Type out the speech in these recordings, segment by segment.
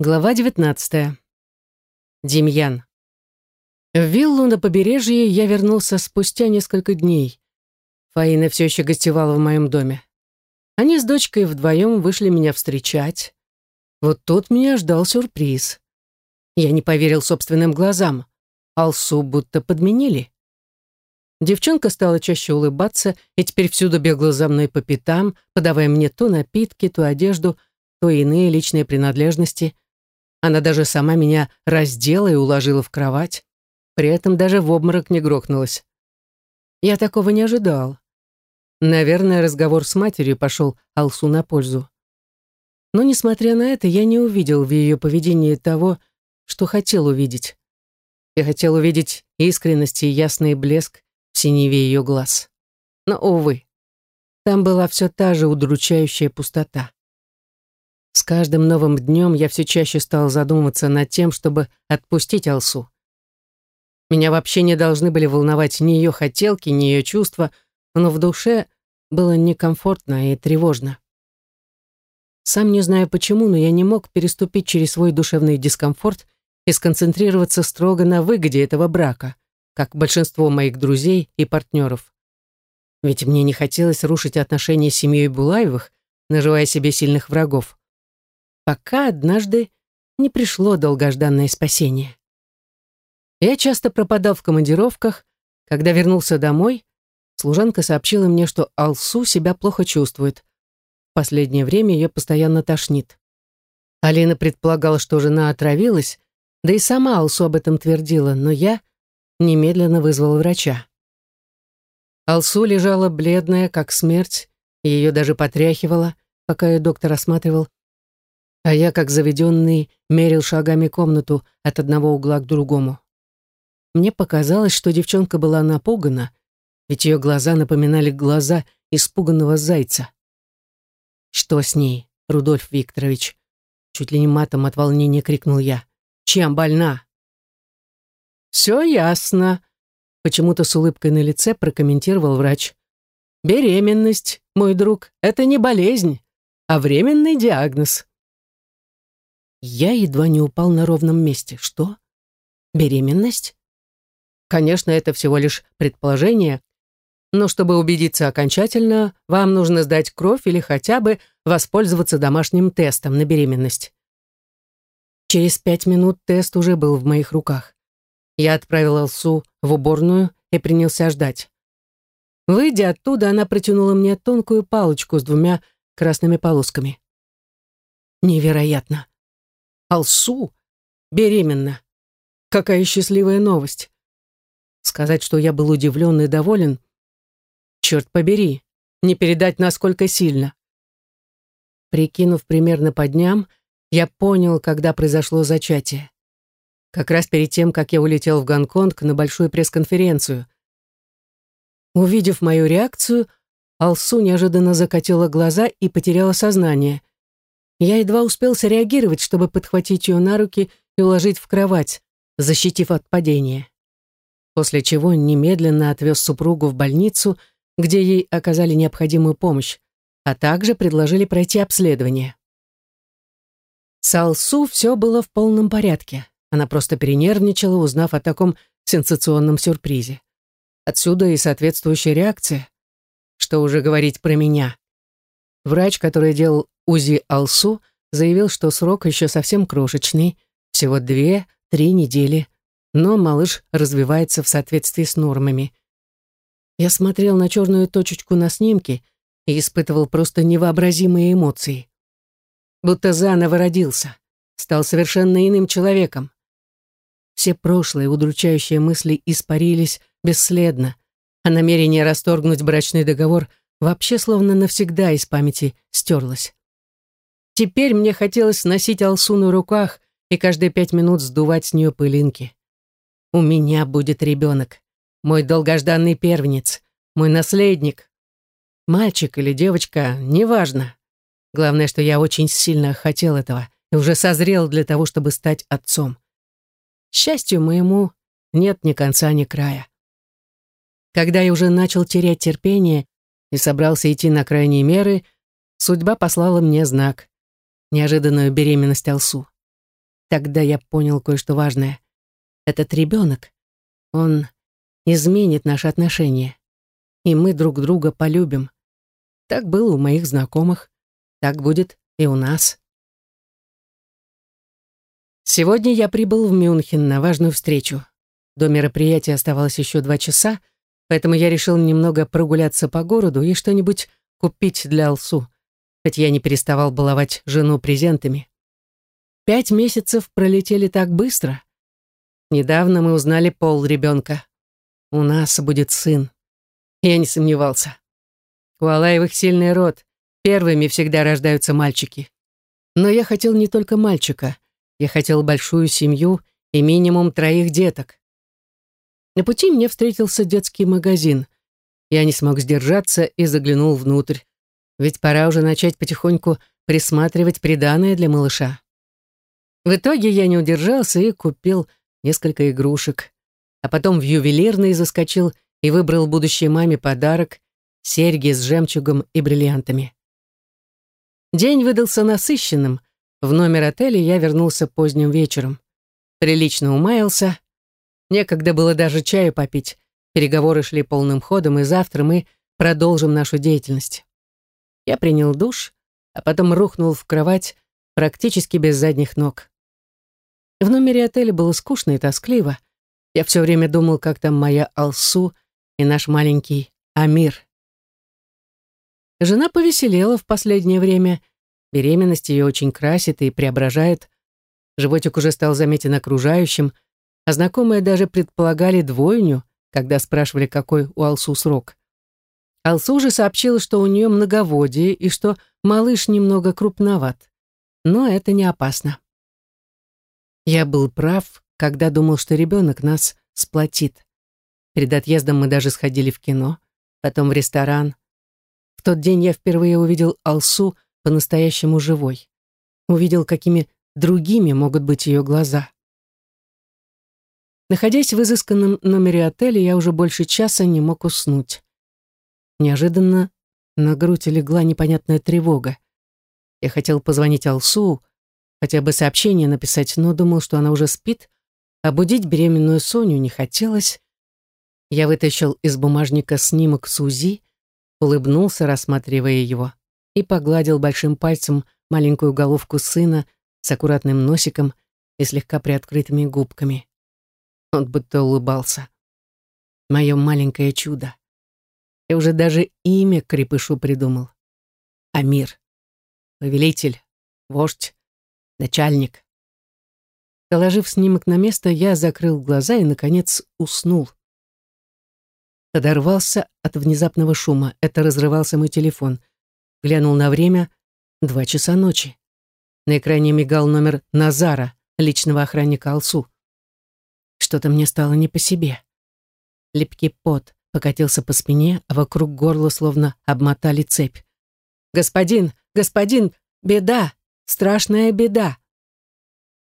Глава 19. Демьян. В виллу на побережье я вернулся спустя несколько дней. Фаина все еще гостевала в моем доме. Они с дочкой вдвоем вышли меня встречать. Вот тут меня ждал сюрприз. Я не поверил собственным глазам. Алсу будто подменили. Девчонка стала чаще улыбаться и теперь всюду бегала за мной по пятам, подавая мне то напитки, то одежду, то иные личные принадлежности — она даже сама меня раздела и уложила в кровать. При этом даже в обморок не грохнулась. Я такого не ожидал. Наверное, разговор с матерью пошел Алсу на пользу. Но, несмотря на это, я не увидел в ее поведении того, что хотел увидеть. Я хотел увидеть искренность и ясный блеск в синеве ее глаз. Но, увы, там была все та же удручающая пустота. С каждым новым днем я все чаще стал задумываться над тем, чтобы отпустить Алсу. Меня вообще не должны были волновать ни ее хотелки, ни ее чувства, но в душе было некомфортно и тревожно. Сам не знаю почему, но я не мог переступить через свой душевный дискомфорт и сконцентрироваться строго на выгоде этого брака, как большинство моих друзей и партнеров. Ведь мне не хотелось рушить отношения с семьей Булаевых, наживая себе сильных врагов пока однажды не пришло долгожданное спасение. Я часто пропадал в командировках. Когда вернулся домой, служанка сообщила мне, что Алсу себя плохо чувствует. В последнее время ее постоянно тошнит. Алина предполагала, что жена отравилась, да и сама Алсу об этом твердила, но я немедленно вызвал врача. Алсу лежала бледная, как смерть, и ее даже потряхивала, пока ее доктор осматривал, а я, как заведенный, мерил шагами комнату от одного угла к другому. Мне показалось, что девчонка была напугана, ведь ее глаза напоминали глаза испуганного зайца. «Что с ней, Рудольф Викторович?» Чуть ли не матом от волнения крикнул я. «Чем больна?» «Все ясно», — почему-то с улыбкой на лице прокомментировал врач. «Беременность, мой друг, это не болезнь, а временный диагноз». Я едва не упал на ровном месте. Что? Беременность? Конечно, это всего лишь предположение, но чтобы убедиться окончательно, вам нужно сдать кровь или хотя бы воспользоваться домашним тестом на беременность. Через пять минут тест уже был в моих руках. Я отправил Алсу в уборную и принялся ждать. Выйдя оттуда, она протянула мне тонкую палочку с двумя красными полосками. Невероятно. Алсу беременна. Какая счастливая новость. Сказать, что я был удивлен и доволен, черт побери, не передать, насколько сильно. Прикинув примерно по дням, я понял, когда произошло зачатие. Как раз перед тем, как я улетел в Гонконг на большую пресс-конференцию. Увидев мою реакцию, Алсу неожиданно закатила глаза и потеряла сознание — я едва успел среагировать, чтобы подхватить ее на руки и уложить в кровать, защитив от падения. После чего немедленно отвез супругу в больницу, где ей оказали необходимую помощь, а также предложили пройти обследование. С Алсу все было в полном порядке. Она просто перенервничала, узнав о таком сенсационном сюрпризе. Отсюда и соответствующая реакция. Что уже говорить про меня. Врач, который делал УЗИ Алсу, заявил, что срок еще совсем крошечный, всего две-три недели, но малыш развивается в соответствии с нормами. Я смотрел на черную точечку на снимке и испытывал просто невообразимые эмоции. Будто заново родился, стал совершенно иным человеком. Все прошлые удручающие мысли испарились бесследно, а намерение расторгнуть брачный договор – вообще словно навсегда из памяти стерлась. Теперь мне хотелось носить Алсу на руках и каждые пять минут сдувать с нее пылинки. У меня будет ребенок, мой долгожданный первенец, мой наследник. Мальчик или девочка, неважно. Главное, что я очень сильно хотел этого и уже созрел для того, чтобы стать отцом. Счастью моему нет ни конца, ни края. Когда я уже начал терять терпение и собрался идти на крайние меры, судьба послала мне знак — неожиданную беременность Алсу. Тогда я понял кое-что важное. Этот ребенок, он изменит наши отношения, и мы друг друга полюбим. Так было у моих знакомых, так будет и у нас. Сегодня я прибыл в Мюнхен на важную встречу. До мероприятия оставалось еще два часа, поэтому я решил немного прогуляться по городу и что-нибудь купить для Алсу, хоть я не переставал баловать жену презентами. Пять месяцев пролетели так быстро. Недавно мы узнали пол ребенка. У нас будет сын. Я не сомневался. У Алаевых сильный род. Первыми всегда рождаются мальчики. Но я хотел не только мальчика. Я хотел большую семью и минимум троих деток. На пути мне встретился детский магазин. Я не смог сдержаться и заглянул внутрь. Ведь пора уже начать потихоньку присматривать приданое для малыша. В итоге я не удержался и купил несколько игрушек. А потом в ювелирный заскочил и выбрал будущей маме подарок — серьги с жемчугом и бриллиантами. День выдался насыщенным. В номер отеля я вернулся поздним вечером. Прилично умаялся, Некогда было даже чаю попить. Переговоры шли полным ходом, и завтра мы продолжим нашу деятельность. Я принял душ, а потом рухнул в кровать практически без задних ног. В номере отеля было скучно и тоскливо. Я все время думал, как там моя Алсу и наш маленький Амир. Жена повеселела в последнее время. Беременность ее очень красит и преображает. Животик уже стал заметен окружающим — а знакомые даже предполагали двойню, когда спрашивали, какой у Алсу срок. Алсу же сообщила, что у нее многоводие и что малыш немного крупноват. Но это не опасно. Я был прав, когда думал, что ребенок нас сплотит. Перед отъездом мы даже сходили в кино, потом в ресторан. В тот день я впервые увидел Алсу по-настоящему живой. Увидел, какими другими могут быть ее глаза. Находясь в изысканном номере отеля, я уже больше часа не мог уснуть. Неожиданно на грудь легла непонятная тревога. Я хотел позвонить Алсу, хотя бы сообщение написать, но думал, что она уже спит, а будить беременную Соню не хотелось. Я вытащил из бумажника снимок Сузи, улыбнулся, рассматривая его, и погладил большим пальцем маленькую головку сына с аккуратным носиком и слегка приоткрытыми губками. Он будто улыбался. Мое маленькое чудо. Я уже даже имя крепышу придумал. Амир. Повелитель, вождь, начальник. Положив снимок на место, я закрыл глаза и, наконец, уснул. Подорвался от внезапного шума. Это разрывался мой телефон. Глянул на время. Два часа ночи. На экране мигал номер Назара, личного охранника Алсу. Что-то мне стало не по себе. Липкий пот покатился по спине, а вокруг горла словно обмотали цепь. «Господин! Господин! Беда! Страшная беда!»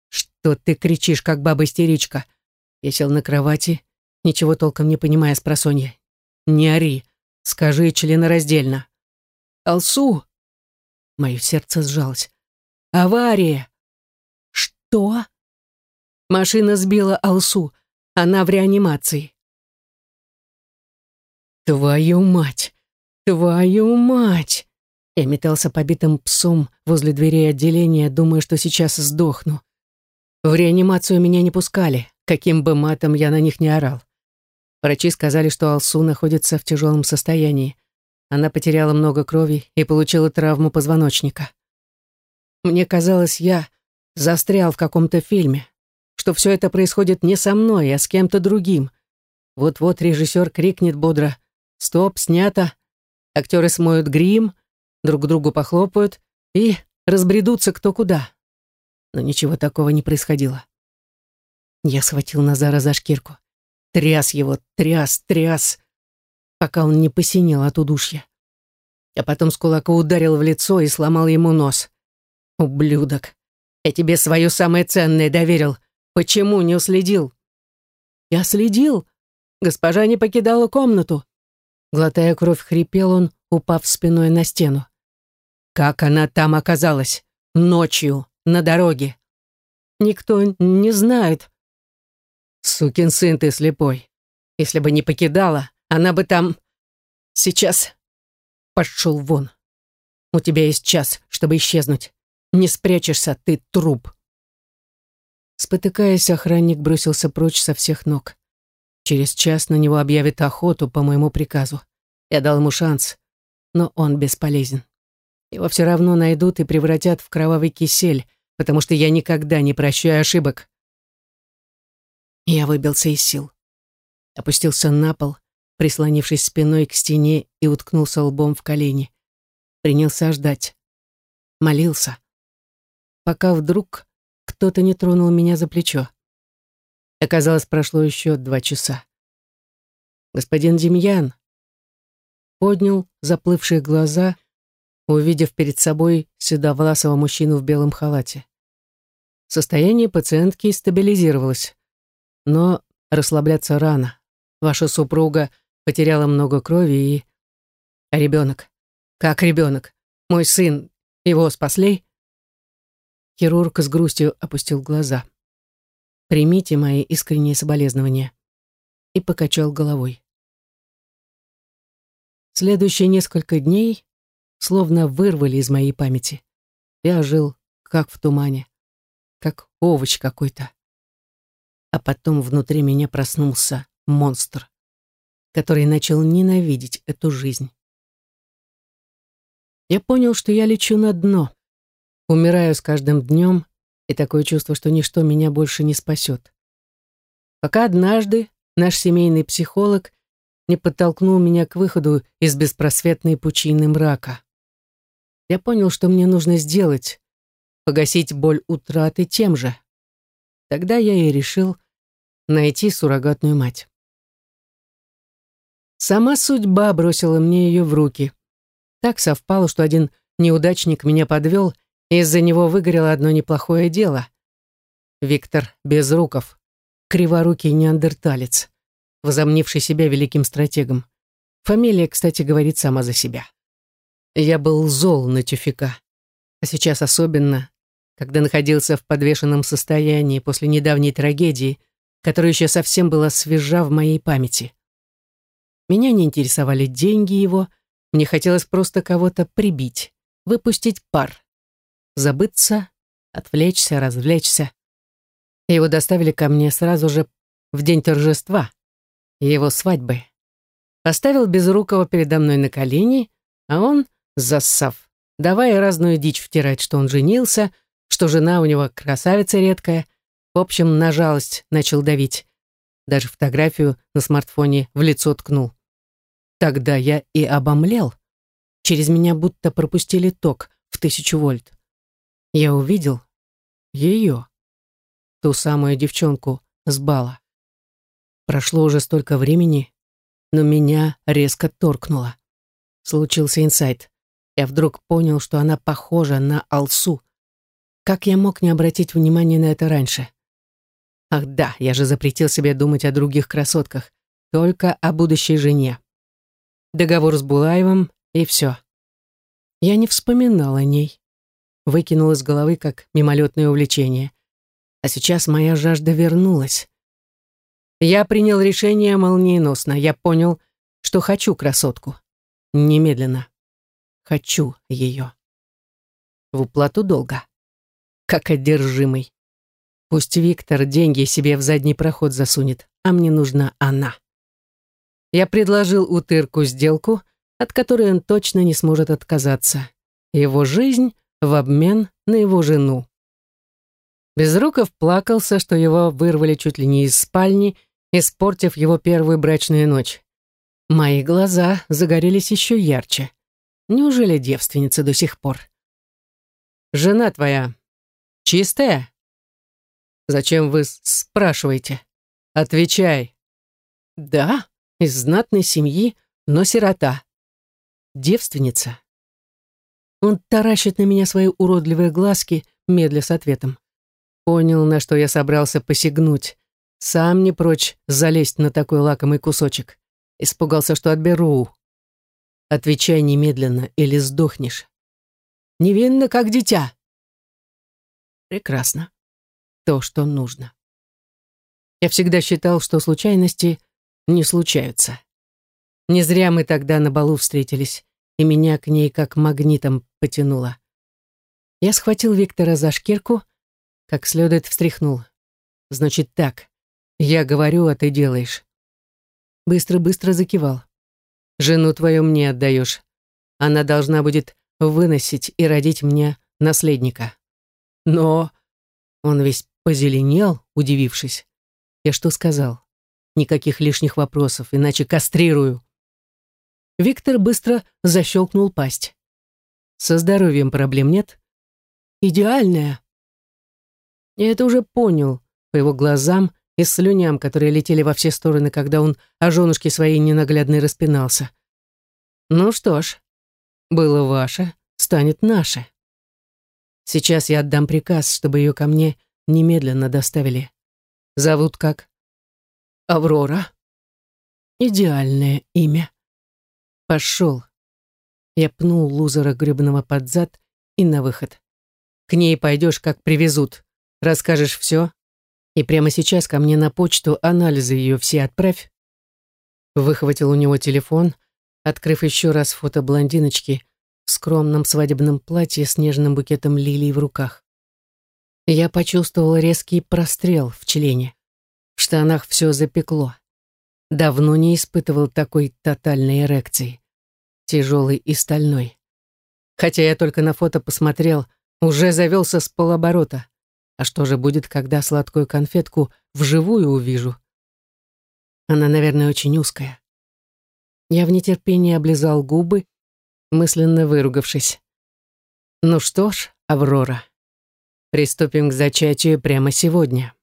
«Что ты кричишь, как баба-истеричка?» Я сел на кровати, ничего толком не понимая с просонья. «Не ори, скажи членораздельно». «Алсу!» Мое сердце сжалось. «Авария!» «Что?» Машина сбила Алсу. Она в реанимации. «Твою мать! Твою мать!» Я метался побитым псом возле дверей отделения, думая, что сейчас сдохну. В реанимацию меня не пускали, каким бы матом я на них не орал. Врачи сказали, что Алсу находится в тяжелом состоянии. Она потеряла много крови и получила травму позвоночника. Мне казалось, я застрял в каком-то фильме что все это происходит не со мной, а с кем-то другим. Вот-вот режиссер крикнет бодро «Стоп, снято!» Актеры смоют грим, друг другу похлопают и разбредутся кто куда. Но ничего такого не происходило. Я схватил Назара за шкирку. Тряс его, тряс, тряс, пока он не посинел от удушья. А потом с кулака ударил в лицо и сломал ему нос. «Ублюдок! Я тебе свое самое ценное доверил, Почему не уследил? Я следил. Госпожа не покидала комнату. Глотая кровь, хрипел он, упав спиной на стену. Как она там оказалась? Ночью, на дороге. никто не знает. Сукин сын ты слепой. Если бы не покидала, она бы там... Сейчас пошел вон. У тебя есть час, чтобы исчезнуть. Не спрячешься, ты труп. Спотыкаясь, охранник бросился прочь со всех ног. Через час на него объявят охоту по моему приказу. Я дал ему шанс, но он бесполезен. Его все равно найдут и превратят в кровавый кисель, потому что я никогда не прощаю ошибок. Я выбился из сил. Опустился на пол, прислонившись спиной к стене и уткнулся лбом в колени. Принялся ждать. Молился. Пока вдруг кто-то не тронул меня за плечо. Оказалось, прошло еще два часа. Господин Демьян поднял заплывшие глаза, увидев перед собой седовласого мужчину в белом халате. Состояние пациентки стабилизировалось, но расслабляться рано. Ваша супруга потеряла много крови и... А ребенок? Как ребенок? Мой сын, его спасли? Хирург с грустью опустил глаза. «Примите мои искренние соболезнования». И покачал головой. Следующие несколько дней словно вырвали из моей памяти. Я жил как в тумане, как овощ какой-то. А потом внутри меня проснулся монстр, который начал ненавидеть эту жизнь. Я понял, что я лечу на дно, Умираю с каждым днем, и такое чувство, что ничто меня больше не спасет. Пока однажды наш семейный психолог не подтолкнул меня к выходу из беспросветной пучины мрака. Я понял, что мне нужно сделать, погасить боль утраты тем же. Тогда я и решил найти суррогатную мать. Сама судьба бросила мне ее в руки. Так совпало, что один неудачник меня подвел, из-за него выгорело одно неплохое дело. Виктор Безруков, криворукий неандерталец, возомнивший себя великим стратегом. Фамилия, кстати, говорит сама за себя. Я был зол на Тюфика, а сейчас особенно, когда находился в подвешенном состоянии после недавней трагедии, которая еще совсем была свежа в моей памяти. Меня не интересовали деньги его, мне хотелось просто кого-то прибить, выпустить пар забыться, отвлечься, развлечься. Его доставили ко мне сразу же в день торжества, его свадьбы. Поставил Безрукова передо мной на колени, а он, зассав, давая разную дичь втирать, что он женился, что жена у него красавица редкая, в общем, на жалость начал давить. Даже фотографию на смартфоне в лицо ткнул. Тогда я и обомлел. Через меня будто пропустили ток в тысячу вольт я увидел ее, ту самую девчонку с бала. Прошло уже столько времени, но меня резко торкнуло. Случился инсайт. Я вдруг понял, что она похожа на Алсу. Как я мог не обратить внимания на это раньше? Ах да, я же запретил себе думать о других красотках, только о будущей жене. Договор с Булаевым, и все. Я не вспоминал о ней выкинул из головы как мимолетное увлечение. А сейчас моя жажда вернулась. Я принял решение молниеносно. Я понял, что хочу красотку. Немедленно. Хочу ее. В уплату долга. Как одержимый. Пусть Виктор деньги себе в задний проход засунет, а мне нужна она. Я предложил Утырку сделку, от которой он точно не сможет отказаться. Его жизнь в обмен на его жену. Безруков плакался, что его вырвали чуть ли не из спальни, испортив его первую брачную ночь. Мои глаза загорелись еще ярче. Неужели девственница до сих пор? «Жена твоя чистая?» «Зачем вы спрашиваете?» «Отвечай». «Да, из знатной семьи, но сирота. Девственница. Он таращит на меня свои уродливые глазки, медля с ответом. Понял, на что я собрался посягнуть. Сам не прочь залезть на такой лакомый кусочек. Испугался, что отберу. Отвечай немедленно, или сдохнешь. Невинно, как дитя. Прекрасно. то, что нужно. Я всегда считал, что случайности не случаются. Не зря мы тогда на балу встретились, и меня к ней как магнитом потянуло. Я схватил Виктора за шкирку, как следует встряхнул. Значит так, я говорю, а ты делаешь. Быстро-быстро закивал. Жену твою мне отдаешь. Она должна будет выносить и родить мне наследника. Но он весь позеленел, удивившись. Я что сказал? Никаких лишних вопросов, иначе кастрирую. Виктор быстро защелкнул пасть. Со здоровьем проблем нет? Идеальная. Я это уже понял по его глазам и слюням, которые летели во все стороны, когда он о женушке своей ненаглядной распинался. Ну что ж, было ваше, станет наше. Сейчас я отдам приказ, чтобы ее ко мне немедленно доставили. Зовут как? Аврора. Идеальное имя. Пошел. Я пнул лузера гребного под зад и на выход. К ней пойдешь, как привезут. Расскажешь все. И прямо сейчас ко мне на почту анализы ее все отправь. Выхватил у него телефон, открыв еще раз фото блондиночки в скромном свадебном платье с нежным букетом лилий в руках. Я почувствовал резкий прострел в члене. В штанах все запекло. Давно не испытывал такой тотальной эрекции. Тяжелой и стальной. Хотя я только на фото посмотрел, уже завелся с полоборота. А что же будет, когда сладкую конфетку вживую увижу? Она, наверное, очень узкая. Я в нетерпении облизал губы, мысленно выругавшись. Ну что ж, Аврора, приступим к зачатию прямо сегодня.